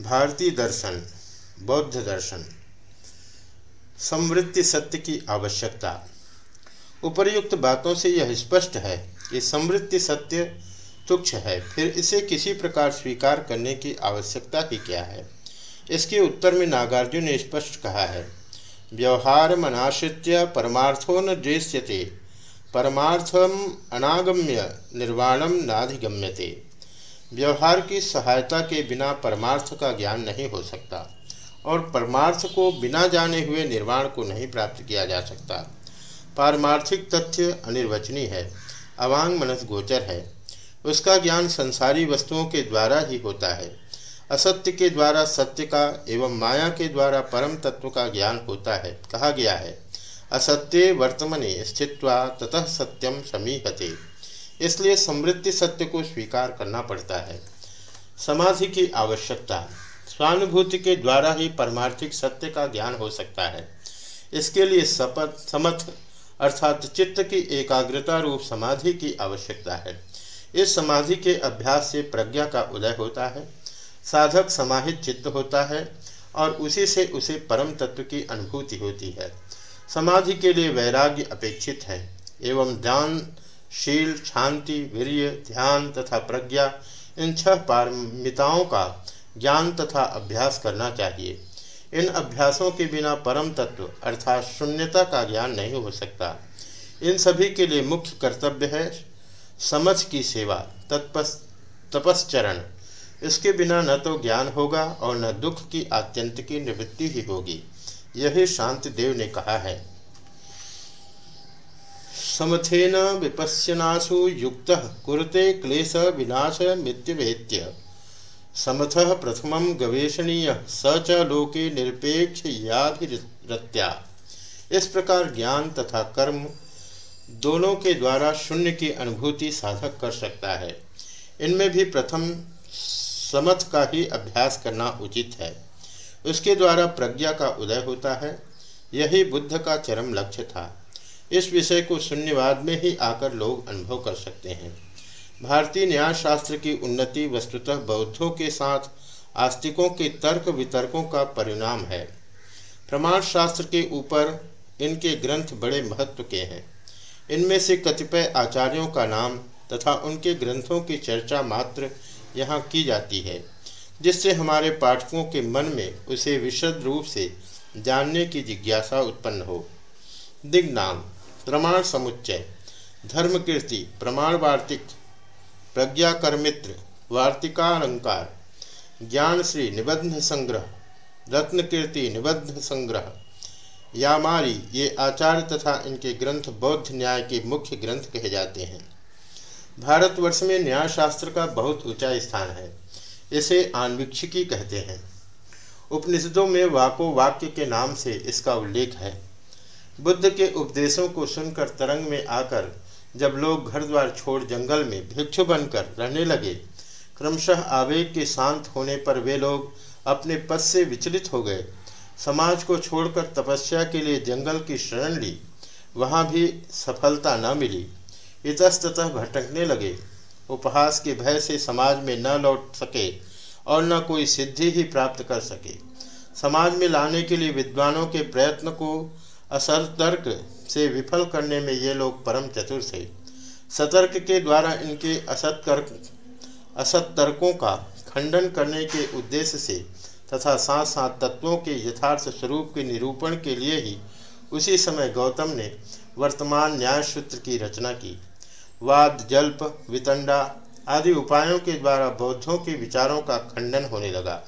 भारतीय दर्शन, बौद्ध दर्शन, समृद्धि सत्य की आवश्यकता। उपर्युक्त बातों से यह स्पष्ट है कि समृद्धि सत्य तुक्ष है, फिर इसे किसी प्रकार स्वीकार करने की आवश्यकता ही क्या है? इसके उत्तर में नागार्जुन ने स्पष्ट कहा है, व्यवहार मनाश्रित्य परमार्थो न दृश्यते परमार्थम अनागम्य निर्वाणम नाधिगम्यते। व्यवहार की सहायता के बिना परमार्थ का ज्ञान नहीं हो सकता और परमार्थ को बिना जाने हुए निर्वाण को नहीं प्राप्त किया जा सकता। पारमार्थिक तथ्य अनिर्वचनीय है, अवांग मनस गोचर है। उसका ज्ञान संसारी वस्तुओं के द्वारा ही होता है। असत्य के द्वारा सत्य का एवं माया के द्वारा परम तत्व का ज्ञान होता है, कहा गया है। असत्य वर्तमने स्थित्वा ततः सत्यम समीहते। इसलिए समृद्धि सत्य को स्वीकार करना पड़ता है। समाधि की आवश्यकता स्वानुभूति के द्वारा ही परमार्थिक सत्य का ज्ञान हो सकता है। इसके लिए सपथ समथ अर्थात चित्त की एकाग्रता रूप समाधि की आवश्यकता है। इस समाधि के अभ्यास से प्रज्ञा का उदय होता है, साधक समाहित चित्त होता है और उसी से उसे परम तत्व की अनुभूति होती है। समाधि के लिए वैराग्य अपेक्षित है, एवं ज्ञान शील, शांति, वीर्य, ध्यान तथा प्रज्ञा, इन छह पारमिताओं का ज्ञान तथा अभ्यास करना चाहिए। इन अभ्यासों के बिना परम तत्व अर्थात शून्यता का ज्ञान नहीं हो सकता। इन सभी के लिए मुख्य कर्तव्य है समझ की सेवा, तत्पस तपस्चरण इसके बिना न तो ज्ञान होगा और न दुख की आत्यंत की निवृत्ति ही होगी। यही शांति देव ने कहा है। समथेन विपश्यनासु युक्त कुरते क्लेश विनाश मृत्युवेत्य। समथ प्रथम गवेषणीय स च लोके निरपेक्ष याधिरत्या इस प्रकार ज्ञान तथा कर्म दोनों के द्वारा शून्य की अनुभूति साधक कर सकता है। इनमें भी प्रथम समथ का ही अभ्यास करना उचित है। उसके द्वारा प्रज्ञा का उदय होता है। यही बुद्ध का चरम लक्ष्य था। इस विषय को शून्यवाद में ही आकर लोग अनुभव कर सकते हैं। भारतीय न्याय शास्त्र की उन्नति वस्तुतः बौद्धों के साथ आस्तिकों के तर्क वितर्कों का परिणाम है। प्रमाण शास्त्र के ऊपर इनके ग्रंथ बड़े महत्व के हैं। इनमें से कतिपय आचार्यों का नाम तथा उनके ग्रंथों की चर्चा मात्र यहाँ की जाती है, जिससे हमारे पाठकों के मन में उसे विशद रूप से जानने की जिज्ञासा उत्पन्न हो। दिग्नाम प्रमाण समुच्चय। धर्म कीर्ति, प्रमाण वार्तिक, प्रज्ञा कर्मित्र, वार्तिकालंकार, ज्ञान श्री निबंध संग्रह, रत्न कीर्ति निबंध संग्रह। यामारी, ये आचार्य तथा इनके ग्रंथ बौद्ध न्याय के मुख्य ग्रंथ कहे जाते हैं। भारतवर्ष में न्याय शास्त्र का बहुत ऊँचा स्थान है, इसे आन्वीक्षिकी कहते हैं। उपनिषदों में वाको वाक्य के नाम से इसका उल्लेख है। बुद्ध के उपदेशों को सुनकर तरंग में आकर जब लोग घर द्वार छोड़ जंगल में भिक्षु बनकर रहने लगे, क्रमशः आवेग के शांत होने पर वे लोग अपने पद से विचलित हो गए। समाज को छोड़कर तपस्या के लिए जंगल की शरण ली। वहाँ भी सफलता न मिली। इतस्तः भटकने लगे। उपहास के भय से समाज में न लौट सके और न कोई सिद्धि ही प्राप्त कर सके। समाज में लाने के लिए विद्वानों के प्रयत्न को असतर्क से विफल करने में ये लोग परम चतुर थे। सतर्क के द्वारा इनके असतर्क, असतर्कों का खंडन करने के उद्देश्य से तथा साथ साथ तत्वों के यथार्थ स्वरूप के निरूपण के लिए ही उसी समय गौतम ने वर्तमान न्याय सूत्र की रचना की। वाद, जल्प, वितंडा आदि उपायों के द्वारा बौद्धों के विचारों का खंडन होने लगा।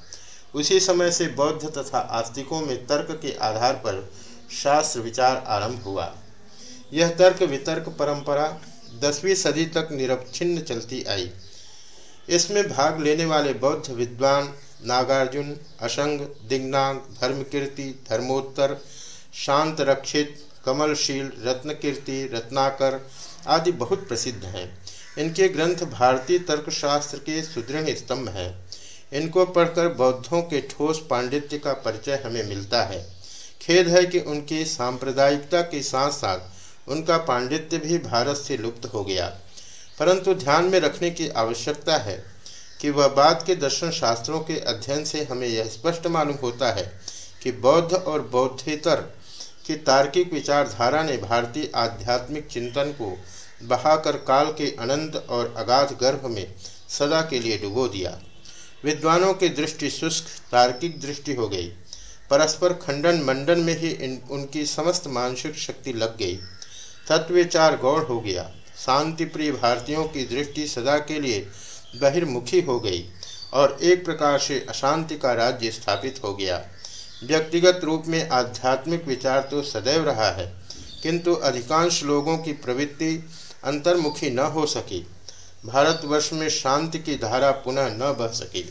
उसी समय से बौद्ध तथा आस्तिकों में तर्क के आधार पर शास्त्र विचार आरंभ हुआ। यह तर्क वितर्क परंपरा दसवीं सदी तक निरवच्छिन्न चलती आई। इसमें भाग लेने वाले बौद्ध विद्वान नागार्जुन असंग दिग्नाग, धर्मकीर्ति, धर्मोत्तर शांत रक्षित कमलशील, रत्नकीर्ति, रत्नाकर आदि बहुत प्रसिद्ध हैं। इनके ग्रंथ भारतीय तर्कशास्त्र के सुदृढ़ स्तंभ हैं। इनको पढ़कर बौद्धों के ठोस पांडित्य का परिचय हमें मिलता है। खेद है कि उनकी सांप्रदायिकता के साथ साथ उनका पांडित्य भी भारत से लुप्त हो गया। परंतु ध्यान में रखने की आवश्यकता है कि वह बात के दर्शन शास्त्रों के अध्ययन से हमें यह स्पष्ट मालूम होता है कि बौद्ध और बौद्धेतर की तार्किक विचारधारा ने भारतीय आध्यात्मिक चिंतन को बहाकर काल के अनंत और अगाध गर्भ में सदा के लिए डुबो दिया। विद्वानों की दृष्टि शुष्क, तार्किक दृष्टि हो गई। परस्पर खंडन मंडन में ही इन, उनकी समस्त मानसिक शक्ति लग गई। तत्विचार गौड़ हो गया। शांति प्रिय भारतीयों की दृष्टि सदा के लिए बहिर्मुखी हो गई और एक प्रकार से अशांति का राज्य स्थापित हो गया। व्यक्तिगत रूप में आध्यात्मिक विचार तो सदैव रहा है, किंतु अधिकांश लोगों की प्रवृत्ति अंतर्मुखी न हो सकी। भारतवर्ष में शांति की धारा पुनः न बह सकी।